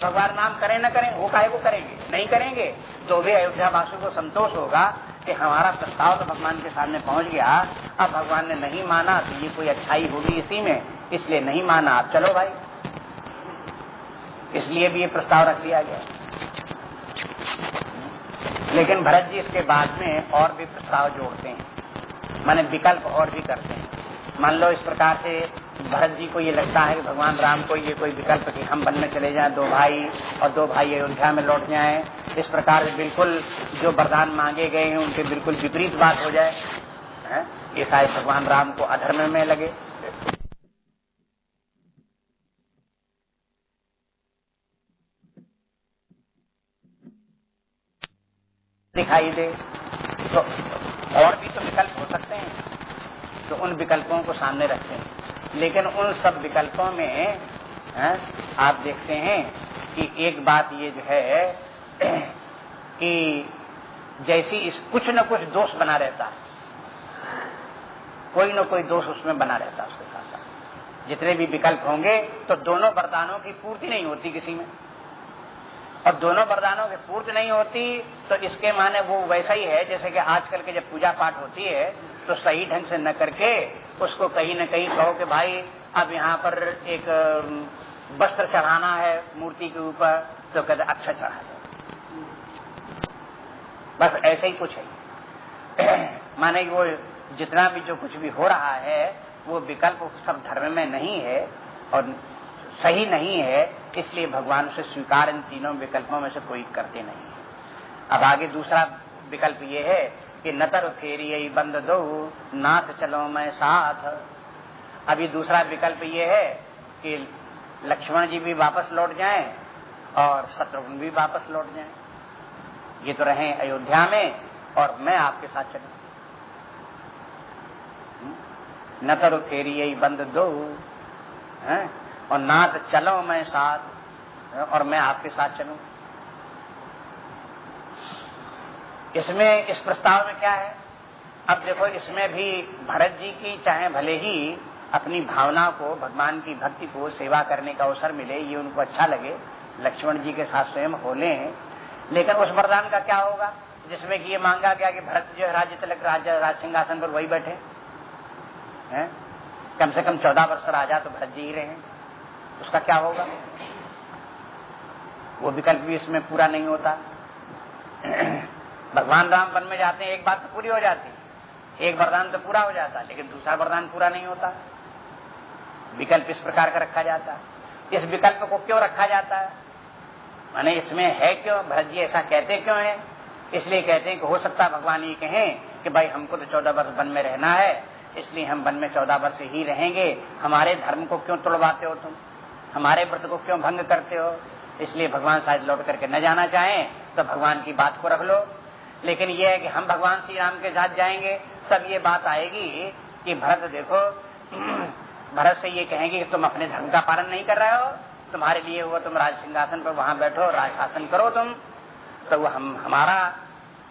भगवान नाम करें न करें वो काहे को करेंगे। नहीं करेंगे तो भी अयोध्या वासी को संतोष होगा कि हमारा प्रस्ताव तो भगवान के सामने पहुँच गया। अब भगवान ने नहीं माना तो ये कोई अच्छाई होगी इसी में, इसलिए नहीं माना। आप चलो भाई। इसलिए भी ये प्रस्ताव रख दिया गया। लेकिन भरत जी इसके बाद में और भी प्रस्ताव जोड़ते हैं। माने विकल्प और भी करते हैं। मान लो इस प्रकार से भरत जी को ये लगता है कि भगवान राम को ये कोई विकल्प कि हम में चले जाएँ, दो भाई और दो भाई अयोध्या में लौट जाएँ। इस प्रकार से बिल्कुल जो वरदान मांगे गए हैं, उनके बिल्कुल विपरीत बात हो जाए? ये शायद भगवान राम को अधर्म में लगे। दिखाई दे तो और भी तो विकल्प हो सकते हैं तो उन विकल्पों को सामने रखते हैं। लेकिन उन सब विकल्पों में है, आप देखते हैं कि एक बात ये जो है कि जैसी इस कुछ न कुछ दोष बना रहता है। कोई न कोई दोष उसमें बना रहता है उसके साथ साथ। जितने भी विकल्प होंगे तो दोनों वरदानों की पूर्ति नहीं होती किसी में। और दोनों वरदानों की पूर्ति नहीं होती तो इसके माने वो वैसा ही है जैसे कि आजकल के जब पूजा पाठ होती है तो सही ढंग से न करके उसको कहीं न कहीं कहो कि भाई, अब यहाँ पर एक वस्त्र चढ़ाना है मूर्ति के ऊपर तो कहते अच्छा चढ़ा दो। बस ऐसे ही कुछ है। माने वो जितना भी जो कुछ भी हो रहा है, वो विकल्प सब धर्म में नहीं है और सही नहीं है, इसलिए भगवान से स्वीकार इन तीनों विकल्पों में से कोई करते नहीं है। अब आगे दूसरा विकल्प ये है कि नतर फेरी बंद दो, नाथ चलो मैं साथ। अभी दूसरा विकल्प ये है कि लक्ष्मण जी भी वापस लौट जाएँ और शत्रुघ्न भी वापस लौट जाएँ। ये तो रहे अयोध्या में और मैं आपके साथ चलू। नतर फेरी यही बंद दो, है? और नाथ चलो मैं साथ और मैं आपके साथ चलू। इसमें, इस प्रस्ताव में क्या है? अब देखो, इसमें भी भरत जी की, चाहे भले ही अपनी भावना को, भगवान की भक्ति को सेवा करने का अवसर मिले, ये उनको अच्छा लगे, लक्ष्मण जी के साथ स्वयं हो लें। लेकिन उस वरदान का क्या होगा? जिसमें कि ये मांगा गया कि भरत जो है, राज्य तिलक राज सिंहासन पर वही बैठे। हैं? कम से कम चौदह वर्ष राजा तो भरत जी ही रहे। उसका क्या होगा? वो विकल्प भी इसमें पूरा नहीं होता। भगवान राम वन में जाते हैं, एक बात तो पूरी हो जाती एक वरदान तो पूरा हो जाता लेकिन दूसरा वरदान पूरा नहीं होता। विकल्प इस प्रकार का रखा जाता इस विकल्प को क्यों रखा जाता है? माने इसमें है क्यों? भरत जी ऐसा कहते क्यों है? इसलिए कहते हैं कि हो सकता भगवान ये कहें कि भाई हमको तो चौदह वर्ष वन में रहना है, इसलिए हम वन में चौदह वर्ष ही रहेंगे। हमारे धर्म को क्यों तोड़वाते हो तुम? हमारे व्रत को क्यों भंग करते हो? इसलिए भगवान शायद लौट करके न जाना चाहें तो भगवान की बात को रख लो। लेकिन यह है कि हम भगवान श्री राम के साथ जाएँगे, तब ये बात आएगी कि भरत देखो, भरत से ये कहेंगे कि तुम अपने धर्म का पालन नहीं कर रहे हो, तुम्हारे लिए हुआ तुम राज सिंहासन पर वहाँ बैठो, राज शासन करो तुम। तो वो हम, हमारा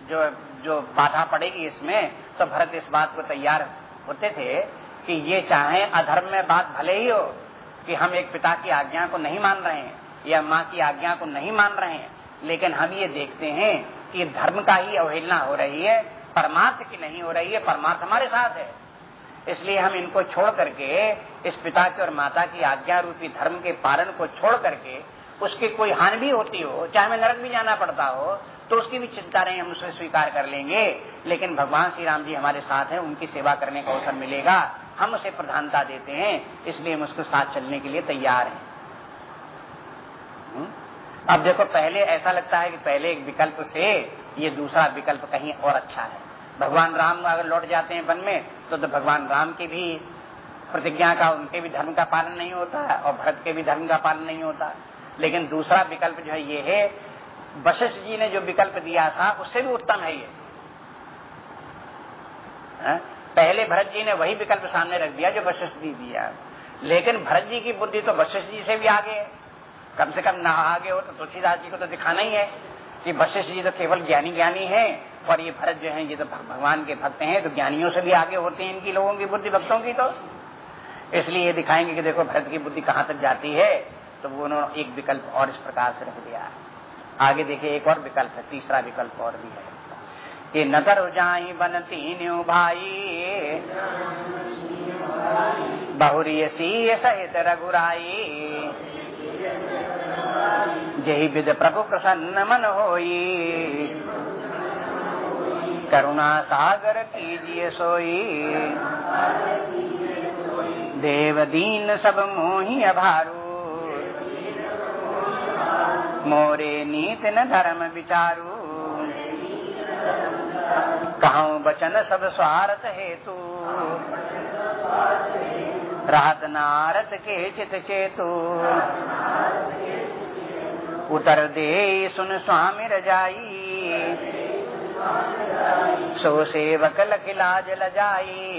जो जो बाधा पड़ेगी इसमें तो भरत इस बात को तैयार होते थे कि ये चाहे अधर्म में बात भले ही हो, कि हम एक पिता की आज्ञा को नहीं मान रहे हैं या माँ की आज्ञा को नहीं मान रहे हैं, लेकिन हम ये देखते हैं कि धर्म का ही अवहेलना हो रही है, परमार्थ की नहीं हो रही है, परमार्थ हमारे साथ है। इसलिए हम इनको छोड़ करके, इस पिता की और माता की आज्ञा रूपी धर्म के पालन को छोड़ करके, उसकी कोई हानि भी होती हो, चाहे हमें नरक भी जाना पड़ता हो तो उसकी भी चिंता नहीं, हम उसे स्वीकार कर लेंगे। लेकिन भगवान श्री राम जी हमारे साथ हैं, उनकी सेवा करने का अवसर मिलेगा, हम उसे प्रधानता देते हैं, इसलिए हम उसके साथ चलने के लिए तैयार हैं। अब देखो पहले ऐसा लगता है कि पहले एक विकल्प से ये दूसरा विकल्प कहीं और अच्छा है। भगवान राम अगर लौट जाते हैं वन में तो, तो भगवान राम की भी प्रतिज्ञा का उनके भी धर्म का पालन नहीं होता है और भरत के भी धर्म का पालन नहीं होता। लेकिन दूसरा विकल्प जो है ये है वशिष्ठ जी ने जो विकल्प दिया था उससे भी उत्तम है ये। है? पहले भरत जी ने वही विकल्प सामने रख दिया जो वशिष्ठ जी दिया। लेकिन भरत जी की बुद्धि तो वशिष्ठ जी से भी आगे है। कम से कम ना आगे हो तो तुलसीदास जी को तो दिखाना ही है कि वशिष्ठ जी तो केवल ज्ञानी ज्ञानी है, और ये भरत जो है, ये तो भगवान के भक्त हैं तो ज्ञानियों से भी आगे होते हैं इनकी, लोगों की बुद्धि, भक्तों की तो। इसलिए ये दिखाएँगे कि देखो भरत की बुद्धि कहाँ तक जाती है तो वो उन्होंने एक विकल्प और इस प्रकार से रख दिया। आगे देखिए, एक और विकल्प है, तीसरा विकल्प और भी है। कि नतर जाई बन तीन भाई बहुरी सी सहित रघुराई। जही विद प्रभु प्रसन्न मन होई। करुणा सागर कीजिए सोई। देव दीन सब मोही अभारू। मोरे नीत न धर्म विचारू। कहूँ बचन सब स्वार्थ हेतु। रात नारत के चित चेतु। उतर दे सुन स्वामी रजाई। सो सेवक लकिलाज लजाई।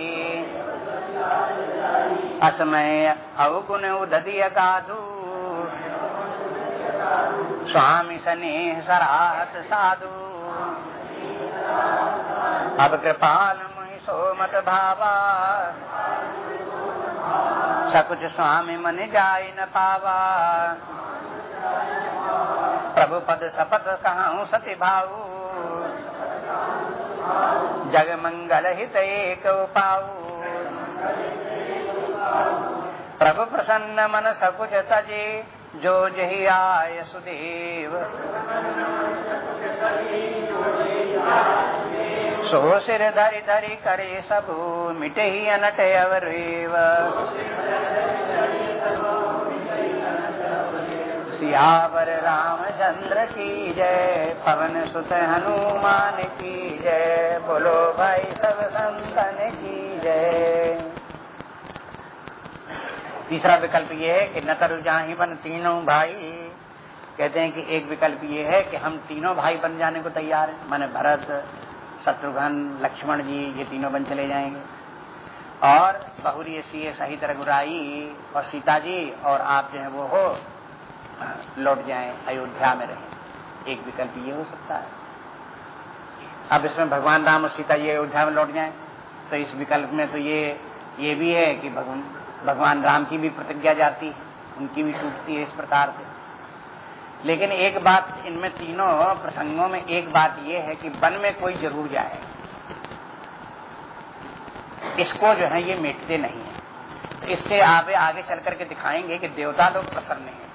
असमय अवगुण उदय गाधु स्वामी स्नेह सराहत साधु। अब कृपाल मुहि सोमत भावा। सकुच स्वामी मन जाय न पावा। प्रभु पद शपथ कहा सती भाऊ। जग मंगल हित एक पाऊ प्रभु प्रसन्न मन सकुच तजे जो जही आय सुदेव। सो सिर धरि धरि करे सबू मिटे ही अनट अवरेव सियावर रामचंद्र की जय पवन सुत हनुमान की जय बोलो भाई सब संतन की जय तीसरा विकल्प ये है कि नतर जाही बन तीनों भाई। कहते हैं कि एक विकल्प ये है कि हम तीनों भाई बन जाने को तैयार हैं। माने भरत शत्रुघ्न, लक्ष्मण जी, ये तीनों बन चले जाएँगे। और बहुरी सी सहित रघुराई और सीता जी और आप जो है वो हो, लौट जाएँ अयोध्या में रहें। एक विकल्प ये हो सकता है। अब इसमें भगवान राम और सीता जी अयोध्या में लौट जाएँ तो इस विकल्प में तो ये ये भी है कि भगवान भगवान राम की भी प्रतिज्ञा जाती है उनकी भी टूटती है इस प्रकार से। लेकिन एक बात इनमें तीनों प्रसंगों में एक बात यह है कि वन में कोई ज़रूर जाए। इसको जो है ये मिटते नहीं है। तो इससे आप आगे चल करके दिखाएँगे कि देवता लोग प्रसन्न हैं।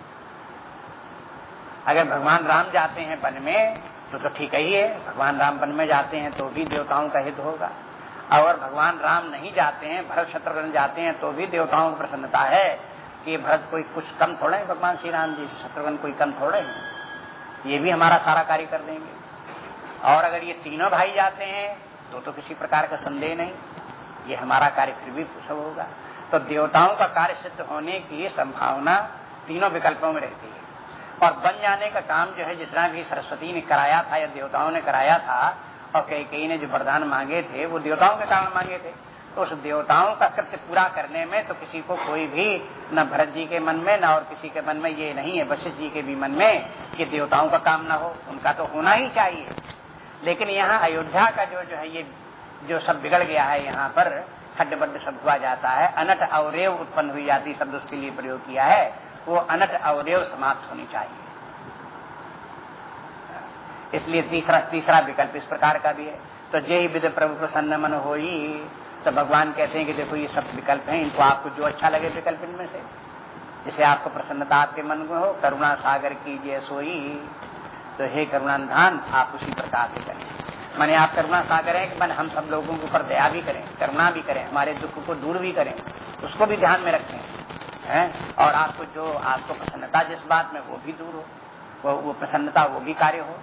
अगर भगवान राम जाते हैं वन में तो तो ठीक ही है। भगवान राम वन में जाते हैं तो भी देवताओं का हित होगा। और भगवान राम नहीं जाते हैं, भरत शत्रुघ्न जाते हैं तो भी देवताओं को प्रसन्नता है। कि भरत कोई कुछ कम थोड़े है? भगवान श्री राम जी, शत्रुघ्न कोई कम थोड़े हैं? ये भी हमारा सारा कार्य कर देंगे। और अगर ये तीनों भाई जाते हैं तो तो किसी प्रकार का संदेह नहीं। ये हमारा कार्य फिर भी सब होगा। तो देवताओं का कार्य सिद्ध होने की संभावना तीनों विकल्पों में रहती है। और बन जाने का काम जो है, जितना भी सरस्वती ने कराया था या देवताओं ने कराया था, और कई कई ने जो वरदान मांगे थे, वो देवताओं के कारण मांगे थे। तो उस देवताओं का कृत्य पूरा करने में तो किसी को कोई भी न भरत जी के मन में, न और किसी के मन में ये नहीं है, वशिष्ठ जी के भी मन में कि देवताओं का काम न हो, उनका तो होना ही चाहिए। लेकिन यहाँ अयोध्या का जो जो है ये, जो सब बिगड़ गया है यहाँ पर खड्ड बड्ड शब्द हुआ जाता है, अनट अवरेव उत्पन्न हुई जाती शब्द उसके लिए प्रयोग किया है, वो अनट अवरेव समाप्त होनी चाहिए। इसलिए तीसरा तीसरा विकल्प इस प्रकार का भी है। तो जय विद प्रभु प्रसन्न मन हो तो भगवान कहते हैं कि देखो, ये सब विकल्प हैं, इनको आपको जो अच्छा लगे विकल्प इनमें से। जिसे आपको प्रसन्नता आपके मन में हो, करुणा सागर कीजिए सोई। तो हे करुणाधान आप उसी प्रकार से करें। मैंने आप करुणा सागर है कि मैंने हम सब लोगों के ऊपर दया भी करें, करुणा भी करें, हमारे दुख को दूर भी करें, उसको भी ध्यान में रखें, हैं? और आपको जो, आपको प्रसन्नता जिस बात में वो भी दूर हो, वो वो प्रसन्नता वो भी कार्य हो।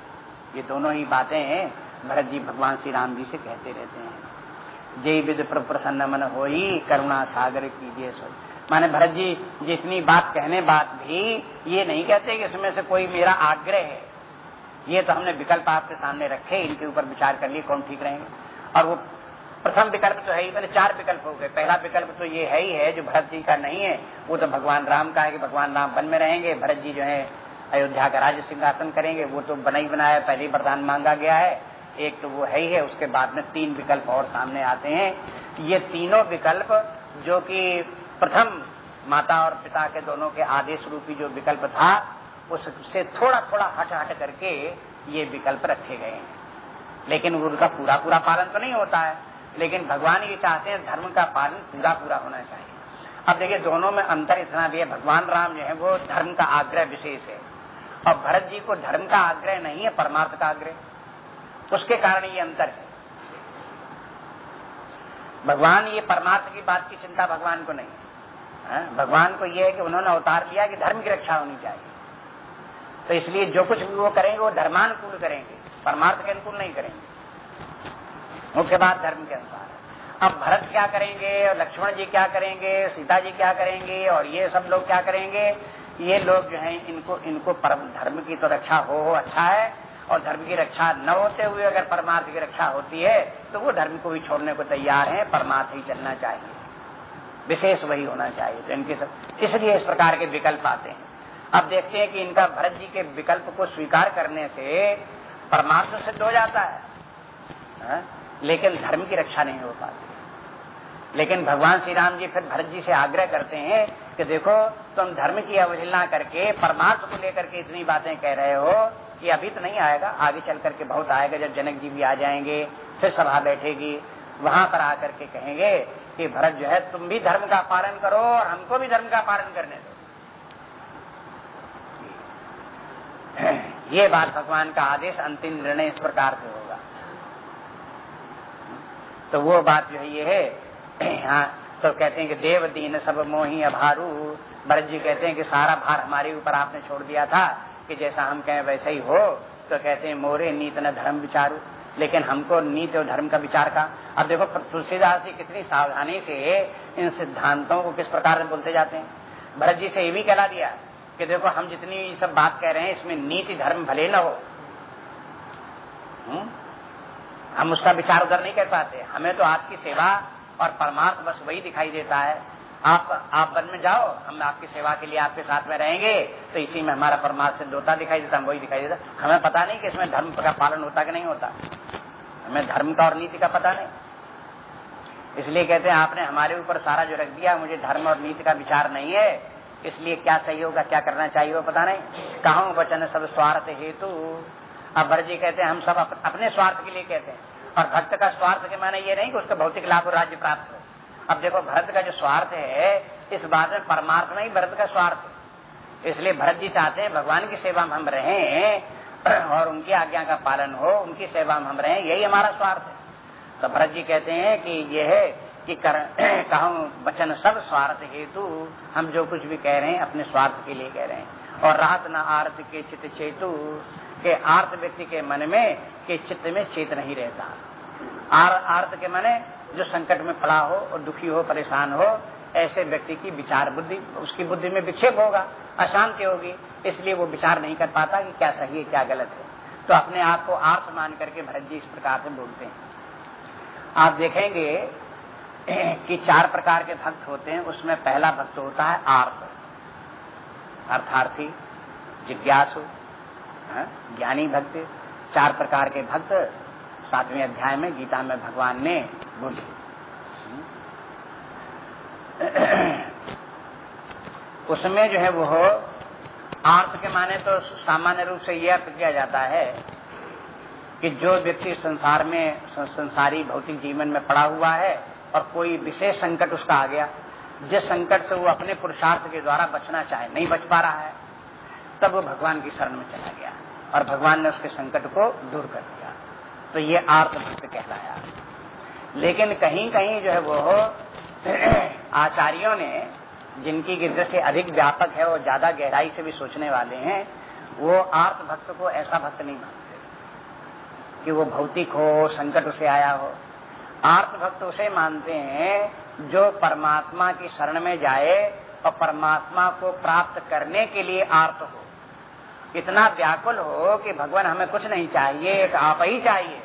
ये दोनों ही बातें भरत जी भगवान श्री राम जी से कहते रहते हैं। जय विद प्रसन्न मन हो करुणा सागर कीजिए सो माने भरत जी, जितनी बात कहने बात भी, ये नहीं कहते कि इसमें से कोई मेरा आग्रह है। ये तो हमने विकल्प आपके सामने रखे, इनके ऊपर विचार कर लिए कौन ठीक रहेंगे। और वो प्रथम विकल्प तो है ही, मैंने चार विकल्प हो गए। पहला विकल्प तो ये है ही है, जो भरत जी का नहीं है, वो तो भगवान राम का है कि भगवान राम वन में रहेंगे, भरत जी जो है अयोध्या का राज्य सिंहासन करेंगे, वो तो बना ही बनाया, पहले ही वरदान मांगा गया है। एक तो वो है ही है, उसके बाद में तीन विकल्प और सामने आते हैं। ये तीनों विकल्प जो कि प्रथम माता और पिता के दोनों के आदेश रूपी जो विकल्प था, उससे थोड़ा थोड़ा हट हट करके ये विकल्प रखे गए हैं। लेकिन उनका पूरा पूरा पालन तो नहीं होता है। लेकिन भगवान ये चाहते हैं धर्म का पालन पूरा पूरा होना चाहिए। अब देखिए, दोनों में अंतर इतना भी है, भगवान राम जो है वो धर्म का आग्रह विशेष है। और भरत जी को धर्म का आग्रह नहीं है, परमार्थ का आग्रह। उसके कारण ये अंतर है। भगवान ये परमार्थ की बात की चिंता भगवान को नहीं है। हाँ? भगवान को ये है कि उन्होंने अवतार लिया कि धर्म की रक्षा होनी चाहिए। तो इसलिए जो कुछ भी वो करेंगे, वो धर्मानुकूल करेंगे। परमार्थ के अनुकूल नहीं करेंगे। मुख्य बात धर्म के अनुसार अब भरत क्या करेंगे, और लक्ष्मण जी क्या करेंगे, सीता जी क्या करेंगे, और ये सब लोग क्या करेंगे? ये लोग जो है, इनको इनको परम धर्म की तो रक्षा हो हो अच्छा है। और धर्म की रक्षा न होते हुए अगर परमार्थ की रक्षा होती है तो वो धर्म को भी छोड़ने को तैयार है परमार्थ ही चलना चाहिए। विशेष वही होना चाहिए तो इनके सब इसलिए इस प्रकार के विकल्प आते हैं। अब देखते हैं कि इनका भरत जी के विकल्प को स्वीकार करने से परमार्थ सिद्ध हो जाता है, है? लेकिन धर्म की रक्षा नहीं हो पाती। लेकिन भगवान श्री राम जी फिर भरत जी से आग्रह करते हैं कि देखो तुम धर्म की अवहेलना करके परमार्थ को लेकर के इतनी बातें कह रहे हो कि अभी तो नहीं आएगा, आगे चल करके बहुत आएगा, जब जनक जी भी आ जाएँगे, फिर सभा बैठेगी, वहाँ पर आकर के कहेंगे कि भरत जो है, तुम भी धर्म का पालन करो और हमको भी धर्म का पालन करने दो। ये बात भगवान का आदेश अंतिम निर्णय इस प्रकार से होगा। तो वो बात जो है, ये है हाँ तो कहते हैं कि देव दीन सब मोही अभारू। भरत जी कहते हैं कि सारा भार हमारे ऊपर आपने छोड़ दिया था कि जैसा हम कहें वैसा ही हो तो कहते हैं, मोरे नीत न धर्म विचारू। लेकिन हमको नीति और धर्म का विचार का। अब देखो, तुलसीदास जी कितनी सावधानी से इन सिद्धांतों को किस प्रकार से बोलते जाते हैं। भरत जी से ये भी कहला दिया कि देखो, हम जितनी सब बात कह रहे हैं, इसमें नीति धर्म भले न हो। हुँ? हम उसका विचार उधर नहीं कर पाते। हमें तो आपकी सेवा और परमार्थ बस वही दिखाई देता है। आप आप वन में जाओ, हम आपकी सेवा के लिए आपके साथ में रहेंगे तो इसी में हमारा परमार्थ होता दिखाई देता, हम वही दिखाई देता। हमें पता नहीं कि इसमें धर्म का पालन होता कि नहीं होता। हमें धर्म का और नीति का पता नहीं। इसलिए कहते हैं, आपने हमारे ऊपर सारा जो रख दिया, मुझे धर्म और नीति का विचार नहीं है, इसलिए क्या सही होगा, क्या करना चाहिए, वो पता नहीं। कहा वचन सब स्वार्थ हेतु? अब भर जी कहते हैं, हम सब अपने स्वार्थ के लिए कहते हैं। और भक्त का स्वार्थ के माने ये नहीं कि उसका भौतिक लाभ और राज्य प्राप्त हो। अब देखो, भरत का जो स्वार्थ है, इस बात में परमार्थ नहीं भरत का स्वार्थ इसलिए भरत जी चाहते हैं, भगवान की सेवा में हम रहे और उनकी आज्ञा का पालन हो, उनकी सेवा में हम रहे, यही हमारा स्वार्थ है। तो भरत जी कहते हैं कि यह है कि कर, कहूँ, वचन सब स्वार्थ हेतु, हम जो कुछ भी कह रहे हैं, अपने स्वार्थ के लिए कह रहे हैं। और रात न आर्थ के चित्त चेतु, के आर्थ व्यक्ति के मन में, के चित्त में चेत नहीं रहता। आर आर्थ के माने जो संकट में पड़ा हो और दुखी हो परेशान हो ऐसे व्यक्ति की विचार बुद्धि उसकी बुद्धि में विक्षेप होगा अशांति होगी। इसलिए वो विचार नहीं कर पाता कि क्या सही है क्या गलत है। तो अपने आप को आर्थ मान करके भरत जी इस प्रकार से बोलते हैं। आप देखेंगे कि चार प्रकार के भक्त होते हैं। उसमें पहला भक्त होता है आर्थ अर्थार्थी जिज्ञासु हाँ, ज्ञानी भक्त। चार प्रकार के भक्त सातवें अध्याय में गीता में भगवान ने उसमें जो है वो अर्थ के माने तो सामान्य रूप से यह अर्थ किया जाता है कि जो व्यक्ति संसार में, संसारी भौतिक जीवन में पड़ा हुआ है और कोई विशेष संकट उसका आ गया, जिस संकट से वो अपने पुरुषार्थ के द्वारा बचना चाहे, नहीं बच पा रहा है, तब वो भगवान की शरण में चला गया और भगवान ने उसके संकट को दूर कर दिया। तो ये आर्थ भक्त कहलाया। लेकिन कहीं कहीं जो है वो आचार्यों ने, जिनकी दृष्टि अधिक व्यापक है, और ज़्यादा गहराई से भी सोचने वाले हैं, वो आर्थ भक्त को ऐसा भक्त नहीं मानते। कि वो भौतिक हो, संकट उसे आया हो। आर्थ भक्त उसे मानते हैं, जो परमात्मा की शरण में जाए, और परमात्मा को प्राप्त करने के लिए आर्थ हो। इतना व्याकुल हो कि भगवान हमें कुछ नहीं चाहिए, एक आप ही चाहिए।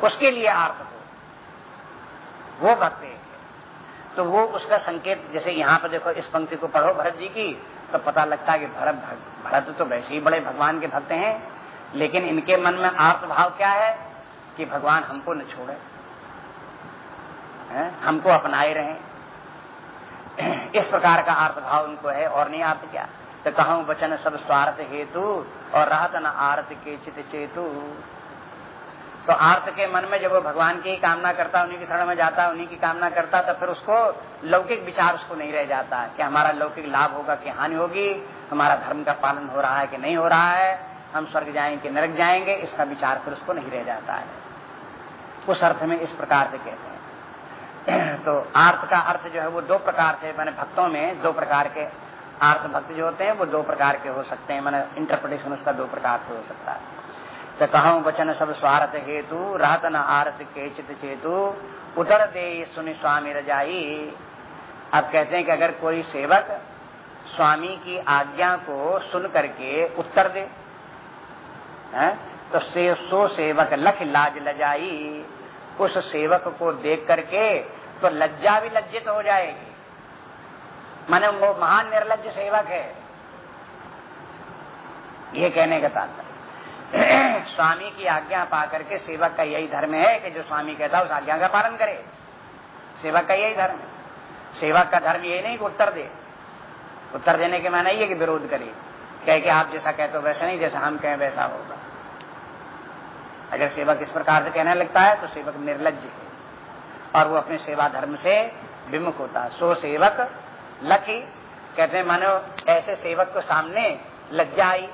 उसके लिए आर्थ हो। वो भक्त तो वो उसका संकेत, जैसे यहाँ पर देखो, इस पंक्ति को पढ़ो भरत जी की तो पता लगता है कि भरत भरत तो वैसे ही बड़े भगवान के भक्त हैं, लेकिन इनके मन में आर्थ भाव क्या है कि भगवान हमको न छोड़े, है? हमको अपनाए रहे। इस प्रकार का अर्थ भाव उनको है, और नहीं अर्थ क्या? तो कहूँ वचन सब स्वार्थ हेतु, और राहत न आर्थ के चित चेतु। तो आर्थ के मन में जब वो भगवान की कामना करता, उन्हीं की शरण में जाता, उन्हीं की कामना करता तो फिर उसको लौकिक विचार उसको नहीं रह जाता कि हमारा लौकिक लाभ होगा कि हानि होगी, हमारा धर्म का पालन हो रहा है कि नहीं हो रहा है, हम स्वर्ग जाएँगे कि नरक जाएँगे, इसका विचार फिर उसको नहीं रह जाता है। उस अर्थ में इस प्रकार से कहते हैं। तो आर्थ का अर्थ जो है वो दो प्रकार से, मैंने भक्तों में दो प्रकार के आर्थ भक्त जो होते हैं, वो दो प्रकार के हो सकते हैं, मैंने इंटरप्रिटेशन उसका दो प्रकार से हो सकता है। तो कहा वचन सब स्वार्थ हेतु, रात न आरत के चित। चेतु उतर दे सुनि स्वामी रजाई। अब कहते हैं कि अगर कोई सेवक स्वामी की आज्ञा को सुन करके उत्तर दे, है? तो से, सो सेवक लख लाज लजाई। उस सेवक को देख करके तो लज्जा भी लज्जित हो जाएगी। माने वो महान निर्लज सेवक है। ये कहने का तात्पर्य। स्वामी की आज्ञा पा करके सेवक का यही धर्म है कि जो स्वामी कहता है उस आज्ञा का पालन करे। सेवक का यही धर्म है। सेवक का धर्म यही नहीं कि उत्तर दे। उत्तर देने के माना ये कि विरोध करे। कह के आप जैसा कहते हो वैसा नहीं, जैसा हम कहें वैसा होगा। अगर सेवक इस प्रकार से कहने लगता है तो सेवक निर्लज है। और वो अपने सेवा धर्म से विमुख होता है। सो सेवक लकी कहते मानो ऐसे सेवक को सामने लज्जा आई।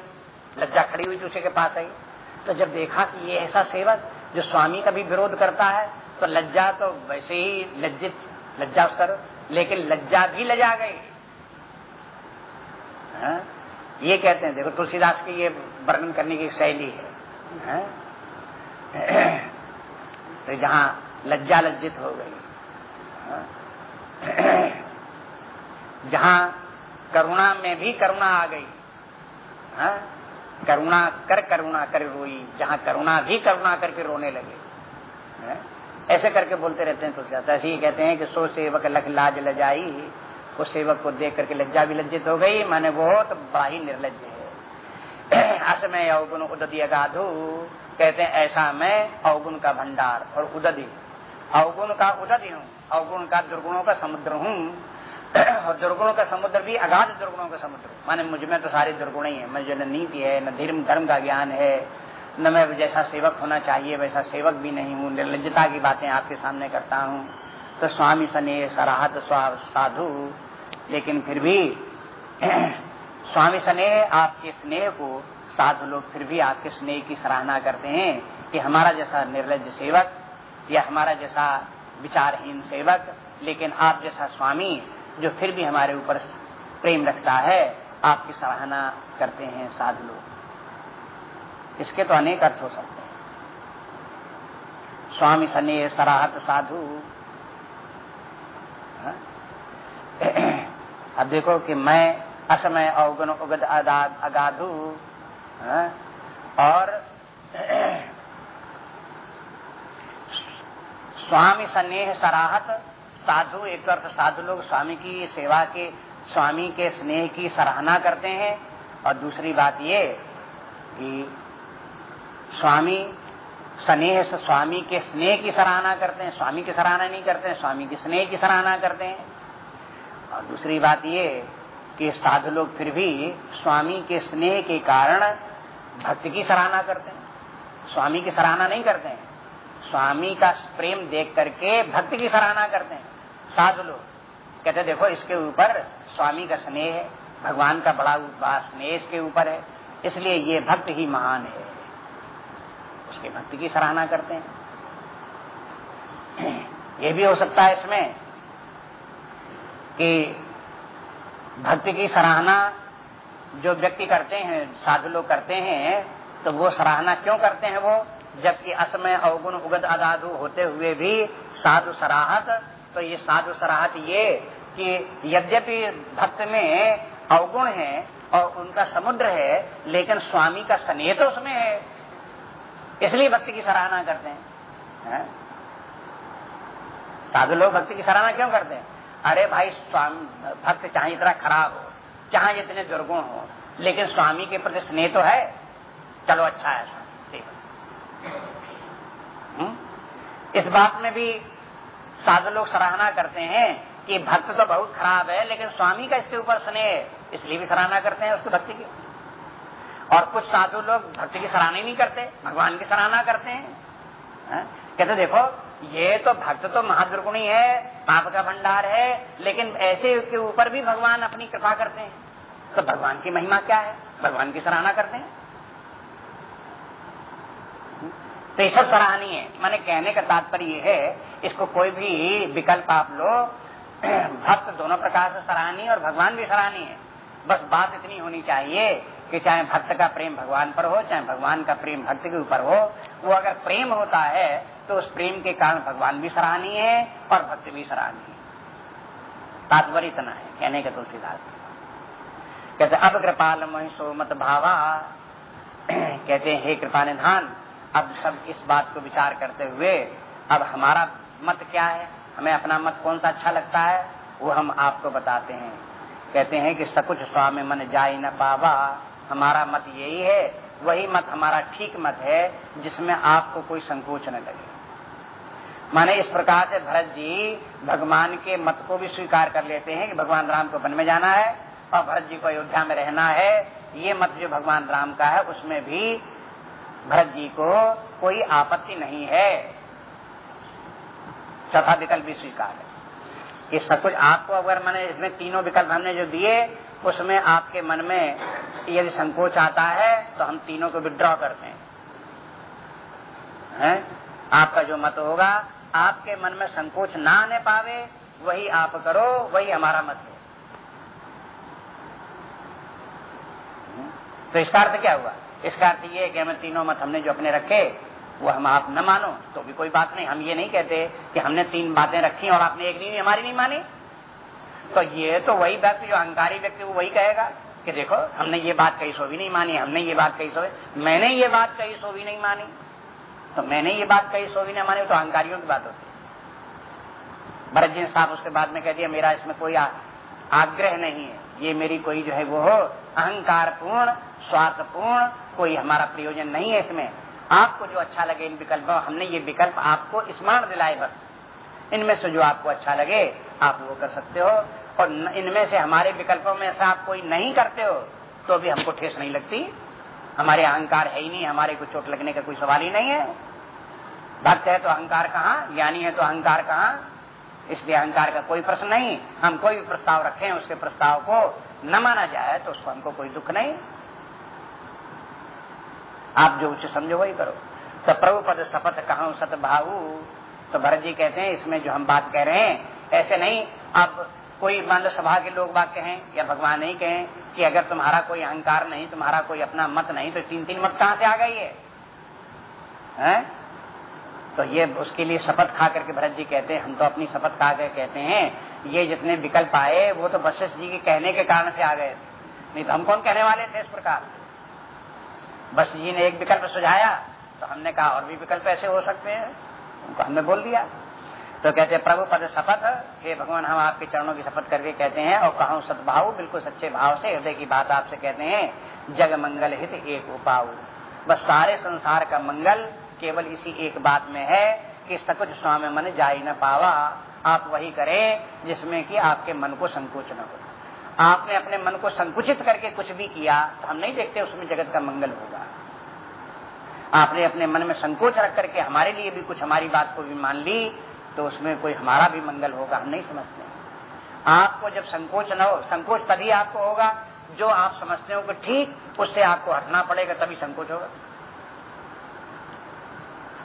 लज्जा खड़ी हुई दूसरे के पास आई तो जब देखा कि ये ऐसा सेवक जो स्वामी का भी विरोध करता है तो लज्जा तो वैसे ही लज्जित लज्जा कर लेकिन लज्जा भी लजा गई हाँ? ये कहते हैं देखो तुलसीदास की ये वर्णन करने की शैली है, है? हाँ? तो जहाँ लज्जा लज्जित हो गई हाँ? जहाँ करुणा में भी करुणा आ गई है? करुणा कर करुणा कर रोई, जहाँ करुणा भी करुणा करके रोने लगे। ऐसे करके बोलते रहते हैं तो ऐसे ही कहते हैं कि सो सेवक लख लाज लजाई उस सेवक को देख करके लज्जा भी लज्जित हो गई, माने बहुत तो बड़ा ही। निर्लज है असमय अवगुण उददी अगाधु, कहते हैं, ऐसा मैं अवगुण का भंडार और उददी। अवगुण का उददी हूँ अवगुण का दुर्गुणों का समुद्र हूँ और दुर्गुणों का समुद्र भी अगाध दुर्गुणों का समुद्र। माने मुझमें तो सारे दुर्गुण ही है। मैं जो न नीति है, न धर्म धर्म का ज्ञान है। न मैं जैसा सेवक होना चाहिए, वैसा सेवक भी नहीं हूँ। निर्लजता की बातें आपके सामने करता हूँ। तो स्वामी सने सराहत साधु। लेकिन फिर भी, स्वामी सने आपके स्नेह को, साधु लोग फिर भी आपके स्नेह की सराहना करते हैं कि हमारा जैसा निर्लज सेवक या हमारा जैसा विचारहीन सेवक, लेकिन आप जैसा स्वामी जो फिर भी हमारे ऊपर प्रेम रखता है, आपकी सराहना करते हैं साधु लोग इसके तो अनेक अर्थ हो सकते हैं स्वामी सने सराहत साधु हाँ? अब देखो कि मैं असमय अवगुण उगद अगाधु हाँ? और स्वामी सनेह सराहत साधु, एक अर्थ साधु लोग स्वामी की सेवा के, स्वामी के स्नेह की सराहना करते हैं। और दूसरी बात ये कि स्वामी स्नेह से स्वामी के स्नेह की सराहना करते हैं। स्वामी की सराहना नहीं करते हैं, स्वामी की स्नेह की सराहना करते हैं। और दूसरी बात ये कि साधु लोग फिर भी स्वामी के स्नेह के कारण भक्ति की सराहना करते हैं। स्वामी की सराहना नहीं करते हैं। स्वामी का प्रेम देख करके भक्ति की सराहना करते हैं। साधु लोग। कहते देखो, इसके ऊपर स्वामी का स्नेह है, भगवान का बड़ा बड़ा स्नेह इसके ऊपर है, इसलिए ये भक्त ही महान है। उसके भक्ति की सराहना करते हैं। ये भी हो सकता है इसमें कि भक्ति की सराहना जो व्यक्ति करते हैं, साधु लोग करते हैं तो वो सराहना क्यों करते हैं वो? जबकि असमय अवगुण उगत अदाधु होते हुए भी साधु सराहत तो ये साधु सराहत ये कि यद्यपि भक्त में अवगुण है और उनका समुद्र है, लेकिन स्वामी का स्नेह तो उसमें है। इसलिए भक्ति की सराहना करते हैं। है? साधु लोग भक्ति की सराहना क्यों करते हैं? अरे भाई, स्वामी, भक्त चाहे इतना खराब हो, चाहे इतने दुर्गुण हो, लेकिन स्वामी के प्रति स्नेह तो है। चलो अच्छा है। हम्म? इस बात में भी साधु लोग सराहना करते हैं कि भक्त तो बहुत खराब है, लेकिन स्वामी का इसके ऊपर स्नेह इसलिए भी सराहना करते हैं उसकी भक्ति की। और कुछ साधु लोग भक्ति की सराहना नहीं करते, भगवान की सराहना करते हैं। है? कहते देखो, ये तो भक्त तो महादुर्गुणी है, पाप का भंडार है, लेकिन ऐसे के ऊपर भी भगवान अपनी कृपा करते हैं। तो भगवान की महिमा क्या है? भगवान की सराहना करते हैं। तो ये सब सराहनीय है। मैंने कहने का तात्पर्य ये है, इसको कोई भी विकल्प आप लो, भक्त दोनों प्रकार से सराहनीय और भगवान भी सराहनीय है। बस बात इतनी होनी चाहिए कि चाहे भक्त का प्रेम भगवान पर हो, चाहे भगवान का प्रेम भक्त के ऊपर हो, वो अगर प्रेम होता है तो उस प्रेम के कारण भगवान भी सराहनीय है और भक्त भी सराहनीय तात्पर्य इतना है, कहने का तुलसीदास। कहते, अब कृपाल मोहि सोमत भावा। कहते, हे कृपा निधान अब सब इस बात को विचार करते हुए, अब हमारा मत क्या है? हमें अपना मत कौन सा अच्छा लगता है? वो हम आपको बताते हैं। कहते हैं कि सकुच स्वामी मन जाई न पावा। हमारा मत यही है, वही मत हमारा ठीक मत है, जिसमें आपको कोई संकोच न लगे। माने इस प्रकार से भरत जी भगवान के मत को भी स्वीकार कर लेते हैं कि भगवान राम को वन में जाना है और भरत जी को अयोध्या में रहना है। ये मत जो भगवान राम का है, उसमें भी भरत जी को कोई आपत्ति नहीं है। चौथा विकल्प भी स्वीकार है। ये सब कुछ आपको अगर मैंने इसमें तीनों विकल्प हमने जो दिए, उसमें आपके मन में यदि संकोच आता है तो हम तीनों को विड्रॉ करते हैं। है? आपका जो मत होगा, आपके मन में संकोच ना आने पावे, वही आप करो, वही हमारा मत है। तो इसका अर्थ क्या हुआ? इसका अर्थ ये है कि हमें तीनों मत हमने जो अपने रखे, वो हम आप न मानो। तो भी कोई बात नहीं, हम ये नहीं कहते कि हमने तीन बातें रखी और आपने एक नहीं हमारी नहीं मानी। तो ये तो वही व्यक्ति जो अहंकारी व्यक्ति वो वही कहेगा कि देखो, हमने ये बात कही सो भी नहीं मानी, हमने ये बात कही सो मैंने ये बात कही सो भी नहीं मानी। तो मैंने ये बात कही सो भी नहीं मानी तो अहंकारियों की बात होती भरत जी साहब उसके बाद में कह दिया, मेरा इसमें कोई आग्रह नहीं है। ये मेरी कोई जो है वो हो अहंकार पूर्ण स्वार्थपूर्ण कोई हमारा प्रयोजन नहीं है इसमें। आपको जो अच्छा लगे इन विकल्पों, हमने ये विकल्प आपको स्मरण दिलाए बस इनमें से जो आपको अच्छा लगे, आप वो कर सकते हो। और इनमें से हमारे विकल्पों में से आप कोई नहीं करते हो तो भी हमको ठेस नहीं लगती। हमारे अहंकार है ही नहीं, हमारे को चोट लगने का कोई सवाल ही नहीं है। भक्त है तो अहंकार कहाँ, ज्ञानी है तो अहंकार कहाँ। इसलिए अहंकार का कोई प्रश्न नहीं। हम कोई भी प्रस्ताव रखें उसके प्रस्ताव को न माना जाए तो उसको हमको कोई दुख नहीं। आप जो उच्च समझो वही करो। तो प्रभु पद शपथ कहा सत भाऊ? तो भरत जी कहते हैं इसमें जो हम बात कह रहे हैं ऐसे नहीं। अब कोई मान लो सभा के लोग बात कहें या भगवान नहीं कहें कि अगर तुम्हारा कोई अहंकार नहीं तुम्हारा कोई अपना मत नहीं तो तीन तीन मत कहाँ से आ गई है, है? तो ये उसके लिए शपथ खा करके भरत जी कहते हैं, हम तो अपनी शपथ खा कर कहते हैं, ये जितने विकल्प आए, वो तो वशिष्ठ जी के कहने के कारण से आ गए नहीं तो हम कौन कहने वाले थे इस प्रकार? बस जी ने एक विकल्प सुझाया तो हमने कहा, और भी विकल्प ऐसे हो सकते हैं? उनको हमने बोल दिया। तो कहते हैं, प्रभु, पद शपथ, हे भगवान, हम आपके चरणों की शपथ करके कहते हैं और कहा, सदभाव, बिल्कुल सच्चे भाव से, हृदय की बात आपसे कहते हैं जग मंगल हित एक उपाऊ। बस सारे संसार का मंगल केवल इसी एक बात में है कि सकुच स्वामी मन जा न पावा। आप वही करें जिसमें कि आपके मन को संकोच न हो। आपने अपने मन को संकुचित करके कुछ भी किया तो हम नहीं देखते उसमें जगत का मंगल होगा। आपने अपने मन में संकोच रख करके हमारे लिए भी कुछ हमारी बात को भी मान ली तो उसमें कोई हमारा भी मंगल होगा, हम नहीं समझते। आपको जब संकोच न हो, संकोच तभी आपको होगा, जो आप समझते हो कि ठीक, उससे आपको हटना पड़ेगा, तभी संकोच होगा।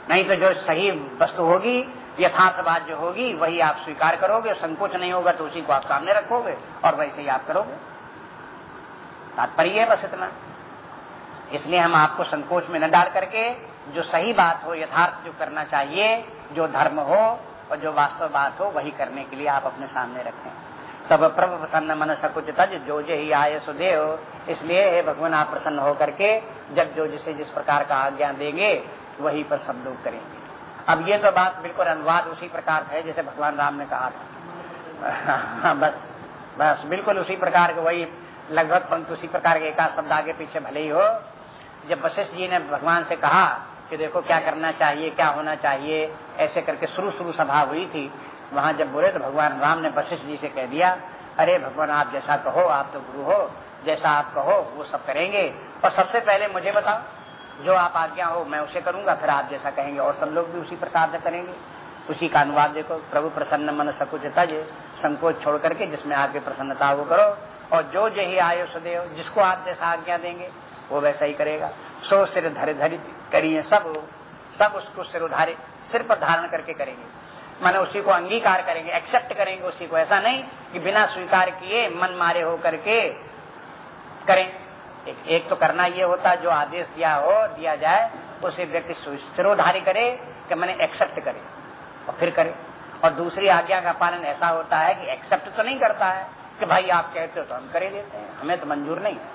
नहीं तो जो सही वस्तु होगी यथार्थ बात जो होगी, वही आप स्वीकार करोगे, संकोच नहीं होगा तो उसी को आप सामने रखोगे और वैसे ही आप करोगे। तात्पर्य है बस इतना। इसलिए हम आपको संकोच में न डाल करके जो सही बात हो, यथार्थ जो करना चाहिए, जो धर्म हो और जो वास्तव बात हो, वही करने के लिए आप अपने सामने रखें। तब प्रभु प्रसन्न मन सकुच तज, जो जे ही आए सुदेव इसलिए भगवान, आप प्रसन्न होकर के जब जो जिसे जिस प्रकार का आज्ञा देंगे वही पर लोग करेंगे। अब ये तो बात बिल्कुल अनुवाद उसी प्रकार है जैसे भगवान राम ने कहा था। बस बस, बिल्कुल उसी प्रकार के वही, लगभग पंक्ति उसी प्रकार के एक शब्द आगे पीछे भले ही हो। जब वशिष्ठ जी ने भगवान से कहा कि देखो क्या करना चाहिए, क्या होना चाहिए, ऐसे करके शुरू शुरू सभा हुई थी, वहाँ जब बोले तो भगवान राम ने वशिष्ठ जी से कह दिया, अरे भगवान, आप जैसा कहो, आप तो गुरु हो, जैसा आप कहो, वो सब करेंगे। और सबसे पहले मुझे बताओ जो आप आज्ञा हो, मैं उसे करूँगा, फिर आप जैसा कहेंगे। और सब लोग भी उसी प्रकार से करेंगे। उसी का अनुवाद देखो, प्रभु प्रसन्न मन सकुच तज, संकोच छोड़ करके जिसमें आपकी प्रसन्नता वो करो। और जो जही आयो सदैव, जिसको आप जैसा आज्ञा देंगे, वो वैसा ही करेगा। सो सिर धरे धरी करिए सब सब उसको सिर उधारे, सिर पर धारण करके करेंगे। माने उसी को अंगीकार करेंगे एक्सेप्ट करेंगे, उसी को। ऐसा नहीं कि बिना स्वीकार किए मन मारे हो करके करें। एक, तो करना ये होता जो आदेश दिया हो दिया जाए उसे व्यक्ति सिरोधारी करे कि मैंने एक्सेप्ट करे और फिर करे। और दूसरी आज्ञा का पालन ऐसा होता है कि एक्सेप्ट तो नहीं करता है कि भाई आप कहते हो तो हम करे देते हैं। हमें तो मंजूर नहीं है।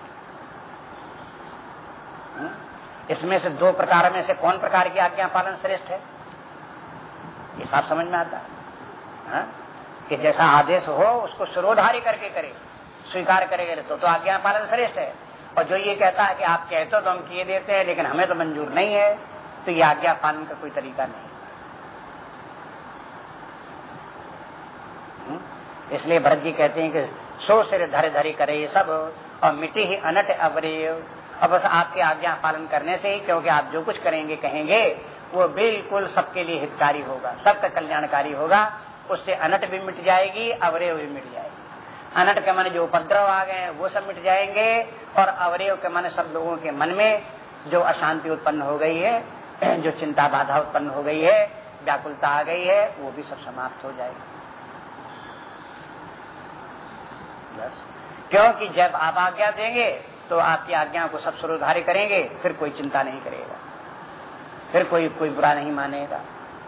हम्म? इसमें से दो प्रकार में से कौन प्रकार की आज्ञा पालन श्रेष्ठ है? ये साफ़ समझ में आता है। हा? कि जैसा आदेश हो उसको सिरोधारी करके करे स्वीकार करेगा तो, तो आज्ञा पालन श्रेष्ठ है। और जो ये कहता है कि आप कहते हो तो हम किए देते हैं, लेकिन हमें तो मंजूर नहीं है तो ये आज्ञा पालन का कोई तरीका नहीं। हम्म? इसलिए भरत जी कहते हैं कि सो सिर धरे धरे करे ये सब, और मिट्टी ही अनट अवरे। और बस आपके आज्ञा पालन करने से ही, क्योंकि आप जो कुछ करेंगे, कहेंगे, वो बिल्कुल सबके लिए हितकारी होगा, सबका कल्याणकारी होगा, उससे अनट भी मिट जाएगी, अवरे भी मिट जाएगी। अनट के मन जो उपद्रव आ गए, वो सब मिट जाएँगे और अवरेव के मन सब लोगों के मन में जो अशांति उत्पन्न हो गई है, जो चिंता बाधा उत्पन्न हो गई है, व्याकुलता आ गई है, वो भी सब समाप्त हो जाएगी। क्योंकि जब आप आज्ञा देंगे तो आपकी आज्ञा को सब स्वरूधारी करेंगे, फिर कोई चिंता नहीं करेगा। फिर कोई कोई बुरा नहीं मानेगा।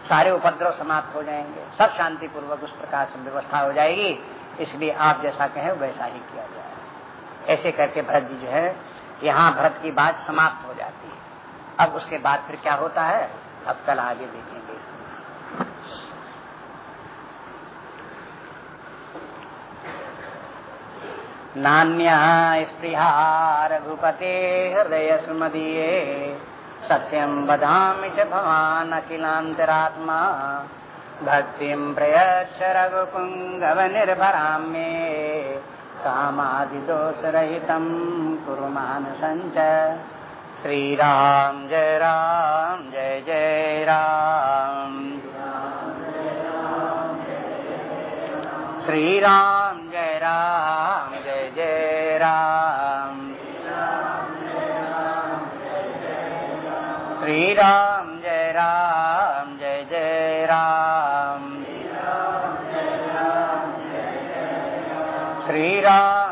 सारे उपद्रव समाप्त हो जाएँगे। सब शांति पूर्वक उस प्रकार से व्यवस्था हो जाएगी। इसलिए आप जैसा कहें वैसा ही किया जाए। ऐसे करके भरत जी जो है, यहाँ भरत की बात समाप्त हो जाती है। अब उसके बाद फिर क्या होता है? अब कल आगे देखेंगे। नान्या स्पृहा रघुपते हृदय सुमदीये सत्यम बधामि च भवान् अखिलान्तरात्मा। भक्तिं प्रयच्छ रघुपुङ्गवनिर्भरां मे। कामादिदोषरहितं कुरु मानसञ्च श्रीराम जय राम जय जय राम। श्रीराम जय राम जय जय राम। श्रीराम जय राम जय राम। श्रीराम।